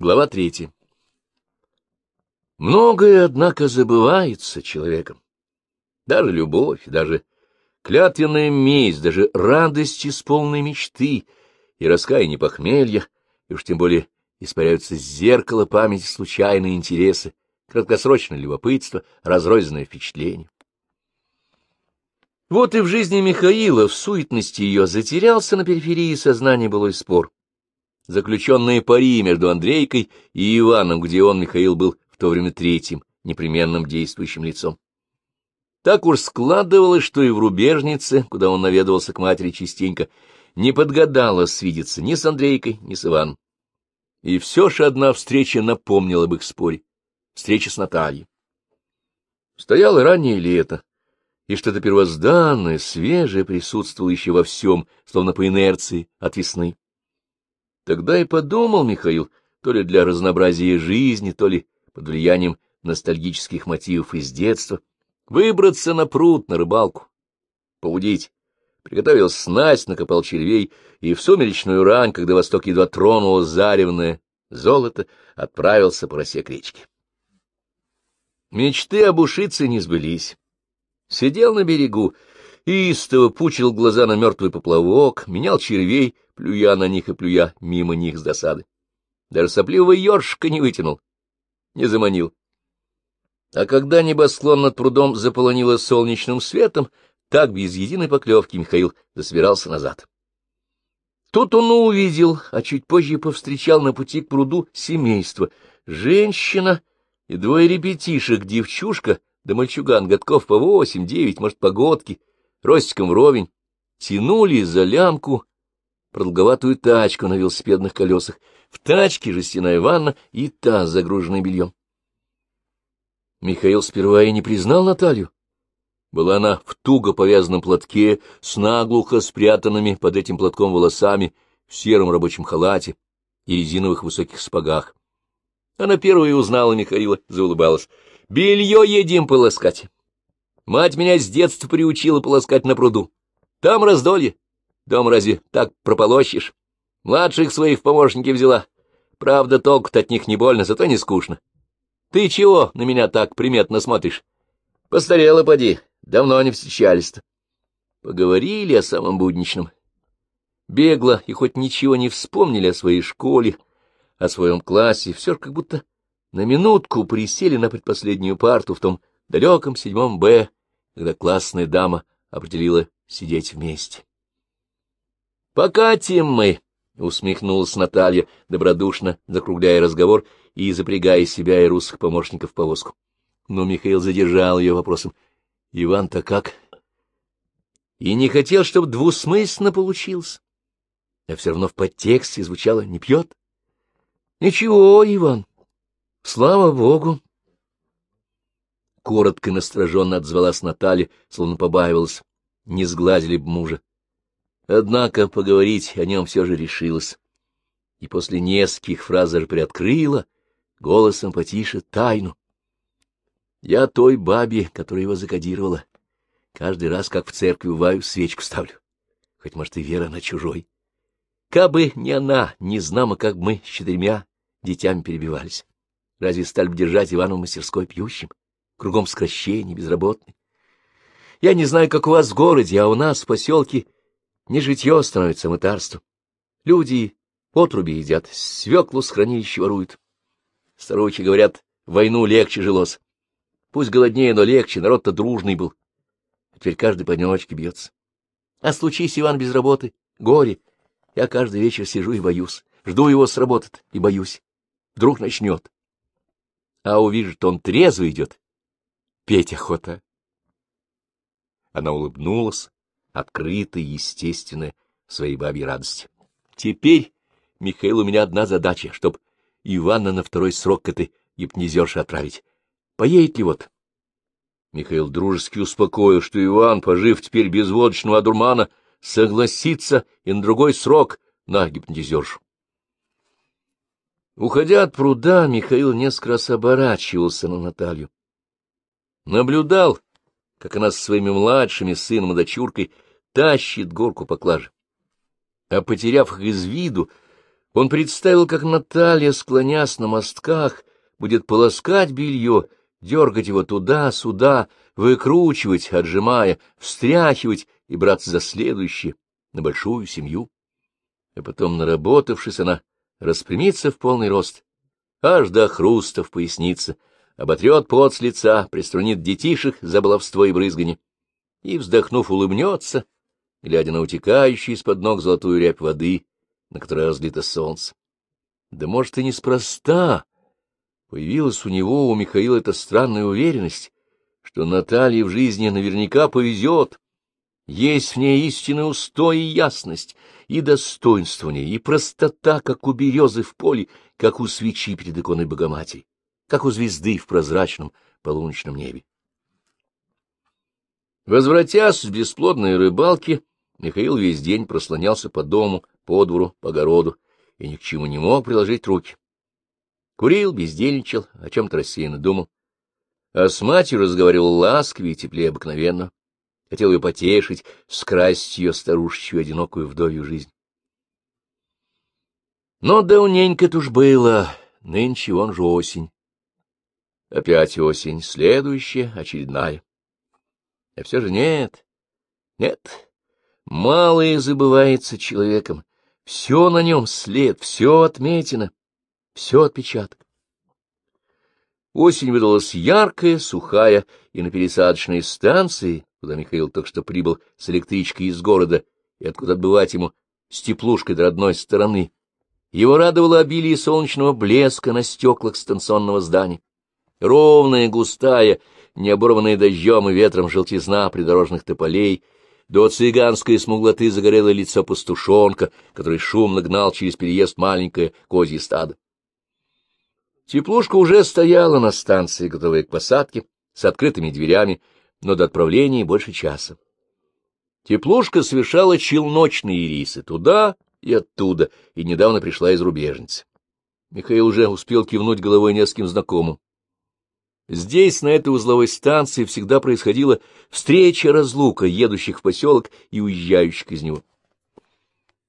Глава третья. Многое, однако, забывается человеком. Даже любовь, даже клятвенная месть, даже радость из полной мечты и раскаяние похмелья, и уж тем более испаряются с зеркала памяти случайные интересы, краткосрочное любопытство, разрозненное впечатление. Вот и в жизни Михаила, в суетности ее, затерялся на периферии сознания былой спор. Заключенные пари между Андрейкой и Иваном, где он, Михаил, был в то время третьим, непременным действующим лицом. Так уж складывалось, что и в рубежнице, куда он наведывался к матери частенько, не подгадало свидеться ни с Андрейкой, ни с Иваном. И все же одна встреча напомнила об их споре. Встреча с Натальей. Стояло раннее лето, и что-то первозданное, свежее присутствовало еще во всем, словно по инерции от весны. Тогда и подумал Михаил, то ли для разнообразия жизни, то ли под влиянием ностальгических мотивов из детства, выбраться на пруд, на рыбалку, поудить. Приготовил снасть, накопал червей, и в сумеречную рань, когда восток едва тронуло заревное золото, отправился по росе к речке. Мечты об ушице не сбылись. Сидел на берегу, истово пучил глаза на мертвый поплавок, менял червей, плюя на них и плюя мимо них с досады. Даже сопливого ёршика не вытянул, не заманил. А когда небосклон над прудом заполонило солнечным светом, так без единой поклевки Михаил засобирался назад. Тут он увидел, а чуть позже повстречал на пути к пруду семейство. Женщина и двое ребятишек, девчушка да мальчуган, годков по восемь, девять, может, погодки, ростиком вровень, тянули за лямку продолговатую тачку на велосипедных колесах. В тачке жестяная ванна и таз, загруженный бельем. Михаил сперва и не признал Наталью. Была она в туго повязанном платке, с наглухо спрятанными под этим платком волосами, в сером рабочем халате и резиновых высоких сапогах. Она первая узнала Михаила, заулыбалась. — Белье едим полоскать. Мать меня с детства приучила полоскать на пруду. Там раздолье. Дом разве так прополощешь? Младших своих в помощники взяла. Правда, толку-то от них не больно, зато не скучно. Ты чего на меня так приметно смотришь? Постарела, поди. Давно не встречались-то. Поговорили о самом будничном. Бегло и хоть ничего не вспомнили о своей школе, о своем классе, все как будто на минутку присели на предпоследнюю парту в том далеком седьмом Б, когда классная дама определила сидеть вместе. — Покатим мы, — усмехнулась Наталья, добродушно закругляя разговор и запрягая себя и русских помощников в повозку. Но Михаил задержал ее вопросом. — Иван-то как? И не хотел, чтобы двусмысленно получилось. А все равно в подтексте звучало «не пьет». — Ничего, Иван, слава богу. Коротко и настороженно отзвалась Наталья, словно побаивалась. Не сгладили б мужа. Однако поговорить о нем все же решилась. И после нескольких фраз даже приоткрыла, голосом потише, тайну. Я той бабе, которая его закодировала. Каждый раз, как в церкви бываю, свечку ставлю. Хоть, может, и вера на чужой. Кабы не она, не знамо, как мы с четырьмя детьми перебивались. Разве стали бы держать Ивана в мастерской пьющим? Кругом сокращение, безработный. Я не знаю, как у вас в городе, а у нас в поселке не житье становится мытарством. Люди отруби едят, свеклу с хранилища воруют. Старухи говорят, войну легче жилось. Пусть голоднее, но легче, народ-то дружный был. А теперь каждый по одиночке бьется. А случись, Иван, без работы, горе. Я каждый вечер сижу и боюсь. Жду его с работы и боюсь. Вдруг начнет. А увижу, он трезво идет. Петь охота. Она улыбнулась, открытая естественная в своей бабьей радости. Теперь, Михаил, у меня одна задача, чтоб Ивана на второй срок к этой гипнизерше отправить. Поедет ли вот? Михаил дружески успокоил, что Иван, пожив теперь без водочного одурмана, согласится и на другой срок на гипнотизершу. Уходя от пруда, Михаил несколько раз оборачивался на Наталью. Наблюдал, как она со своими младшими сыном и дочуркой тащит горку поклажи. А потеряв их из виду, Он представил, как Наталья, склонясь на мостках, будет полоскать белье, дергать его туда-сюда, выкручивать, отжимая, встряхивать и браться за следующее, на большую семью. А потом, наработавшись, она распрямится в полный рост, аж до хруста в пояснице, оботрет пот с лица, приструнит детишек за баловство и брызганье, и, вздохнув, улыбнется, глядя на утекающую из-под ног золотую рябь воды, на которой разлито солнце. Да, может, и неспроста появилась у него, у Михаила, эта странная уверенность, что Наталье в жизни наверняка повезет, есть в ней истинный устой и ясность, и достоинство в ней, и простота, как у березы в поле, как у свечи перед иконой Богоматери, как у звезды в прозрачном полуночном небе. Возвратясь с бесплодной рыбалки, Михаил весь день прослонялся по дому, по двору, по огороду, и ни к чему не мог приложить руки. Курил, бездельничал, о чем-то рассеянно думал. А с матерью разговаривал ласковее и теплее обыкновенно. Хотел ее потешить, скрасить ее старушечью одинокую вдовью жизнь. Но давненько-то уж было, нынче он же осень. Опять осень, следующая, очередная. А все же нет, нет, малое забывается человеком, все на нем след, все отметено, все отпечаток. Осень выдалась яркая, сухая, и на пересадочной станции, куда Михаил только что прибыл с электричкой из города, и откуда отбывать ему с теплушкой до родной стороны, его радовало обилие солнечного блеска на стеклах станционного здания. Ровная, густая, не оборванная дождем и ветром желтизна придорожных тополей — до цыганской смуглоты загорело лицо пастушонка, который шумно гнал через переезд маленькое козье стадо. Теплушка уже стояла на станции, готовая к посадке, с открытыми дверями, но до отправления больше часа. Теплушка совершала челночные рейсы туда и оттуда, и недавно пришла из рубежницы. Михаил уже успел кивнуть головой нескольким знакомым. Здесь, на этой узловой станции, всегда происходила встреча-разлука едущих в поселок и уезжающих из него.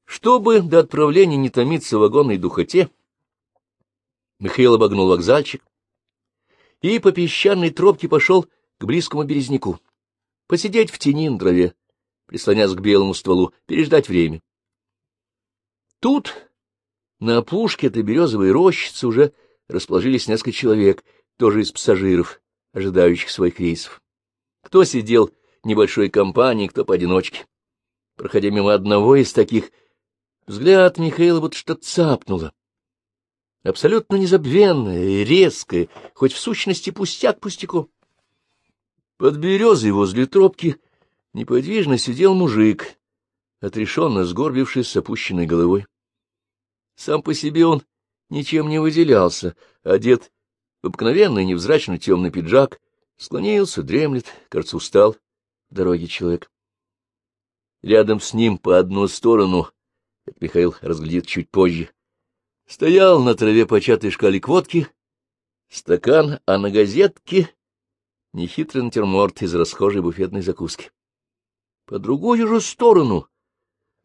Чтобы до отправления не томиться в вагонной духоте, Михаил обогнул вокзальчик и по песчаной тропке пошел к близкому березняку, посидеть в тени на траве, прислонясь к белому стволу, переждать время. Тут, на опушке этой березовой рощицы, уже расположились несколько человек — тоже из пассажиров, ожидающих своих рейсов. Кто сидел небольшой компанией, кто поодиночке. Проходя мимо одного из таких, взгляд Михаила вот что цапнуло. Абсолютно незабвенное и резкое, хоть в сущности пустяк пустяку. Под березой возле тропки неподвижно сидел мужик, отрешенно сгорбившись с опущенной головой. Сам по себе он ничем не выделялся, одет в обыкновенный невзрачный темный пиджак, склонился, дремлет, кажется, устал в дороге человек. Рядом с ним по одну сторону, это Михаил разглядит чуть позже, стоял на траве початый шкалик водки, стакан, а на газетке нехитрый натюрморт из расхожей буфетной закуски. По другую же сторону,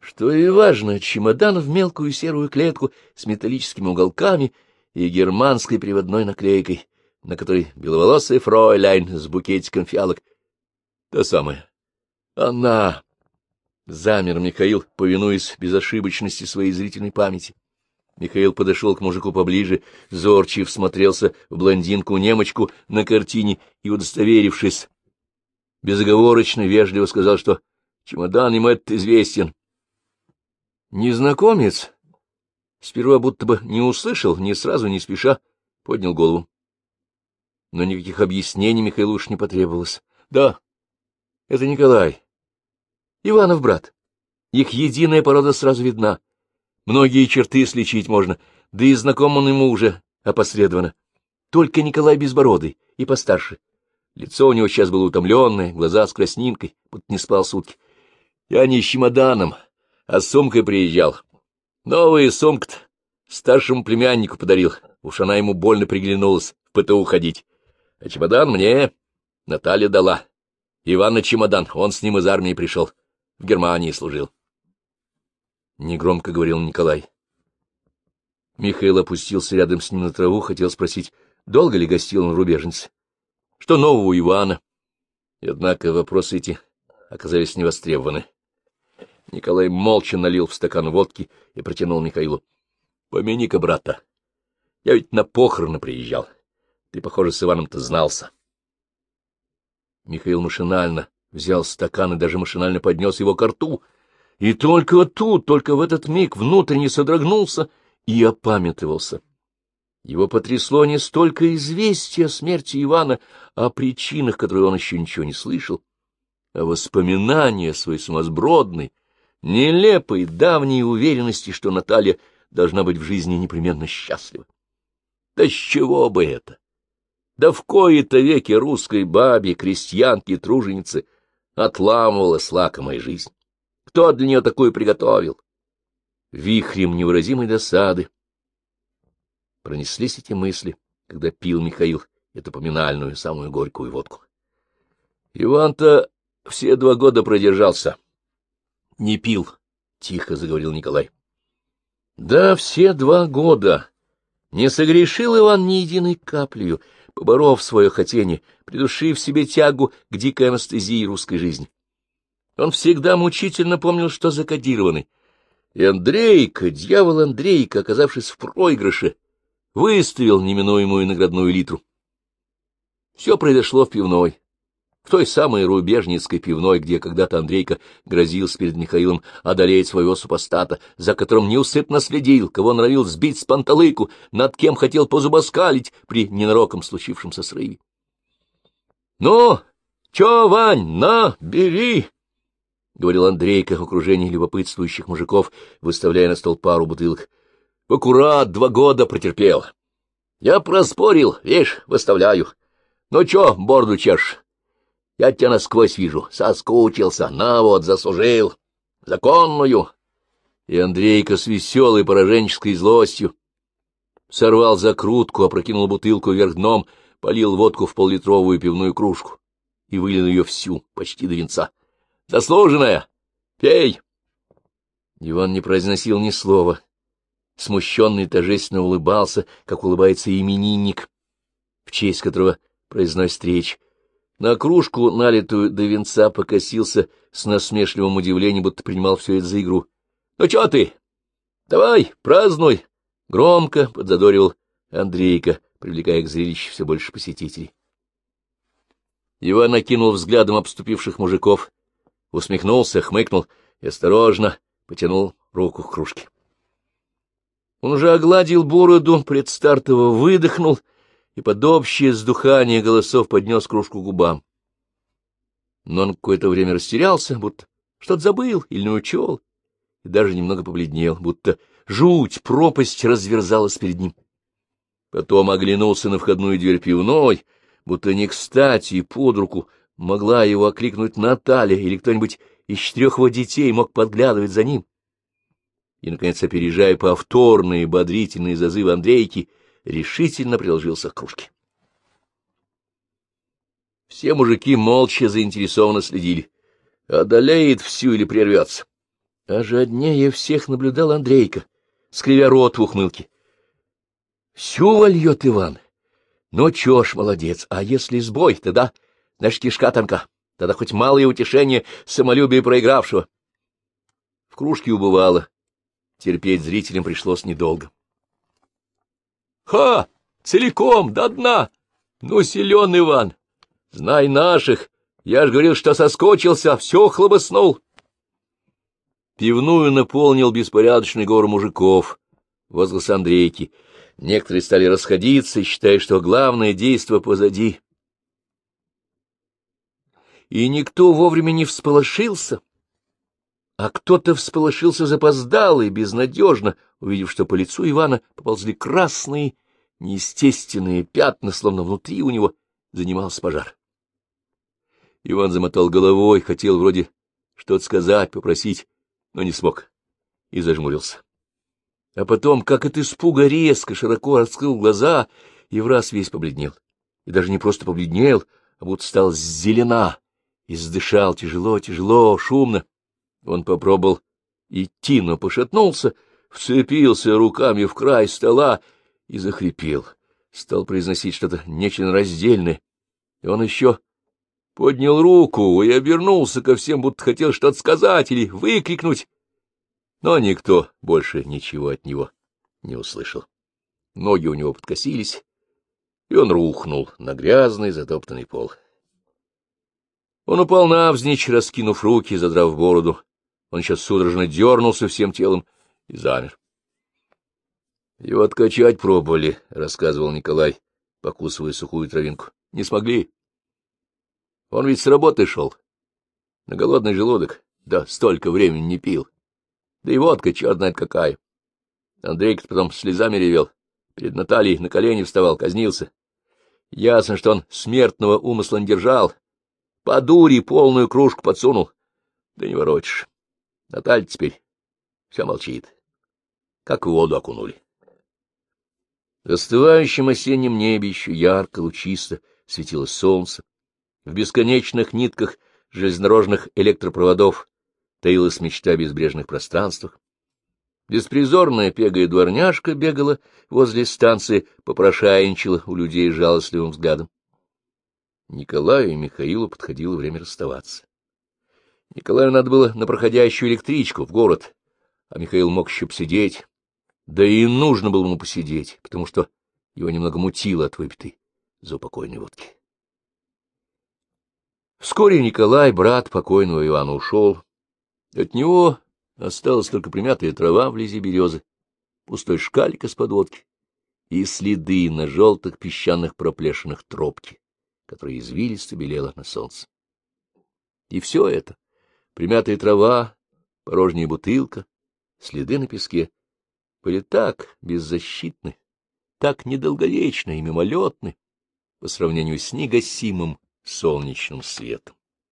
что и важно, чемодан в мелкую серую клетку с металлическими уголками — и германской приводной наклейкой, на которой беловолосая фройляйн с букетиком фиалок. Та самая. Она... Замер Михаил, повинуясь безошибочности своей зрительной памяти. Михаил подошел к мужику поближе, зорчив всмотрелся в блондинку-немочку на картине и, удостоверившись, безоговорочно вежливо сказал, что чемодан ему этот известен. Незнакомец Сперва будто бы не услышал, ни сразу, не спеша, поднял голову. Но никаких объяснений Михаилу уж не потребовалось. Да, это Николай. Иванов брат. Их единая порода сразу видна. Многие черты сличить можно, да и знаком он ему уже опосредованно. Только Николай безбородый и постарше. Лицо у него сейчас было утомленное, глаза с краснинкой, будто не спал сутки. Я не с чемоданом, а с сумкой приезжал. Новый сумка старшему племяннику подарил. Уж она ему больно приглянулась в ПТУ ходить. А чемодан мне Наталья дала. Иван на чемодан, он с ним из армии пришел. В Германии служил. Негромко говорил Николай. Михаил опустился рядом с ним на траву, хотел спросить, долго ли гостил он в рубежнице. Что нового у Ивана? Однако вопросы эти оказались невостребованы. Николай молча налил в стакан водки и протянул Михаилу. — Помяни-ка брата. Я ведь на похороны приезжал. Ты, похоже, с Иваном-то знался. Михаил машинально взял стакан и даже машинально поднес его к рту. И только тут, только в этот миг внутренне содрогнулся и опамятовался. Его потрясло не столько известие о смерти Ивана, о причинах, которые он еще ничего не слышал, а воспоминания своей сумасбродной, нелепой, давней уверенности, что Наталья должна быть в жизни непременно счастлива. Да с чего бы это? Да в кои-то веки русской бабе, крестьянке, труженице отламывалась лакомая жизнь. Кто для нее такую приготовил? Вихрем невыразимой досады пронеслись эти мысли, когда пил Михаил эту поминальную, самую горькую водку. Иван-то все два года продержался. — Не пил, — тихо заговорил Николай. — Да, все два года. Не согрешил Иван ни единой каплею, поборов свое хотение, придушив себе тягу к дикой анестезии русской жизни. Он всегда мучительно помнил, что закодированный. И Андрейка, дьявол Андрейка, оказавшись в проигрыше, выставил неминуемую наградную литру. Все произошло в пивной, в той самой рубежницкой пивной, где когда-то Андрейка грозился перед Михаилом одолеть своего супостата, за которым неусыпно следил, кого норовил сбить с панталыку, над кем хотел позубоскалить при ненароком случившемся срыве. — Ну, чё, Вань, на, бери! — говорил Андрейка в окружении любопытствующих мужиков, выставляя на стол пару бутылок. — Аккурат два года протерпел. Я проспорил, видишь, выставляю. Ну чё, борду чешешь? Я тебя насквозь вижу, соскучился, на вот, заслужил. Законную. И Андрейка с веселой пораженческой злостью сорвал закрутку, опрокинул бутылку вверх дном, полил водку в поллитровую пивную кружку и вылил ее всю, почти до венца. Заслуженная! Пей! Иван не произносил ни слова. Смущенный торжественно улыбался, как улыбается именинник, в честь которого произносит речь, на кружку, налитую до венца, покосился с насмешливым удивлением, будто принимал все это за игру. — Ну чё ты? Давай, празднуй! — громко подзадоривал Андрейка, привлекая к зрелищу все больше посетителей. Иван накинул взглядом обступивших мужиков, усмехнулся, хмыкнул и осторожно потянул руку к кружке. Он уже огладил бороду, предстартово выдохнул — и под общее сдухание голосов поднес кружку губам. Но он какое-то время растерялся, будто что-то забыл или не учел, и даже немного побледнел, будто жуть, пропасть разверзалась перед ним. Потом оглянулся на входную дверь пивной, будто не кстати и под руку могла его окликнуть Наталья или кто-нибудь из четырех его детей мог подглядывать за ним. И, наконец, опережая повторные бодрительные зазывы Андрейки, решительно приложился к кружке. Все мужики молча заинтересованно следили. Одолеет всю или прервется. А жаднее всех наблюдал Андрейка, скривя рот в ухмылке. Всю вольет Иван. Ну, чё ж, молодец, а если сбой, тогда, значит, кишка тонка, тогда хоть малое утешение самолюбия проигравшего. В кружке убывало. Терпеть зрителям пришлось недолго. Ха! Целиком, до дна! Ну, силен Иван! Знай наших! Я ж говорил, что соскочился, все хлобыснул. Пивную наполнил беспорядочный гор мужиков, возглас Андрейки. Некоторые стали расходиться, считая, что главное действо позади. И никто вовремя не всполошился, а кто-то всполошился запоздало и безнадежно, увидев, что по лицу Ивана поползли красные, неестественные пятна, словно внутри у него занимался пожар. Иван замотал головой, хотел вроде что-то сказать, попросить, но не смог и зажмурился. А потом, как от испуга резко, широко раскрыл глаза и в раз весь побледнел. И даже не просто побледнел, а будто стал зелена, и задышал тяжело, тяжело, шумно. Он попробовал идти, но пошатнулся, вцепился руками в край стола и захрипел. Стал произносить что-то нечленораздельное. И он еще поднял руку и обернулся ко всем, будто хотел что-то сказать или выкрикнуть. Но никто больше ничего от него не услышал. Ноги у него подкосились, и он рухнул на грязный затоптанный пол. Он упал навзничь, раскинув руки, задрав бороду. Он сейчас судорожно дернулся всем телом и замер. — Его откачать пробовали, — рассказывал Николай, покусывая сухую травинку. — Не смогли. Он ведь с работы шел. На голодный желудок. Да столько времени не пил. Да и водка черт знает какая. Андрейка потом слезами ревел. Перед Натальей на колени вставал, казнился. Ясно, что он смертного умысла не держал. По дури полную кружку подсунул. Да не воротишь. Наталья теперь все молчит. Как в воду окунули. В остывающем осеннем небе еще ярко, лучисто светило солнце. В бесконечных нитках железнодорожных электропроводов таилась мечта о безбрежных пространствах. Беспризорная пегая дворняжка бегала возле станции, попрошайничала у людей жалостливым взглядом. Николаю и Михаилу подходило время расставаться. Николаю надо было на проходящую электричку в город, а Михаил мог еще посидеть. Да и нужно было ему посидеть, потому что его немного мутило от выпитой заупокойной водки. Вскоре Николай, брат покойного Ивана, ушел. От него осталась только примятая трава вблизи березы, пустой шкалик из-под водки и следы на желтых песчаных проплешинах тропки, которая извилисто белела на солнце. И все это — примятая трава, порожняя бутылка, следы на песке — были так беззащитны, так недолговечны и мимолетны по сравнению с негасимым солнечным светом.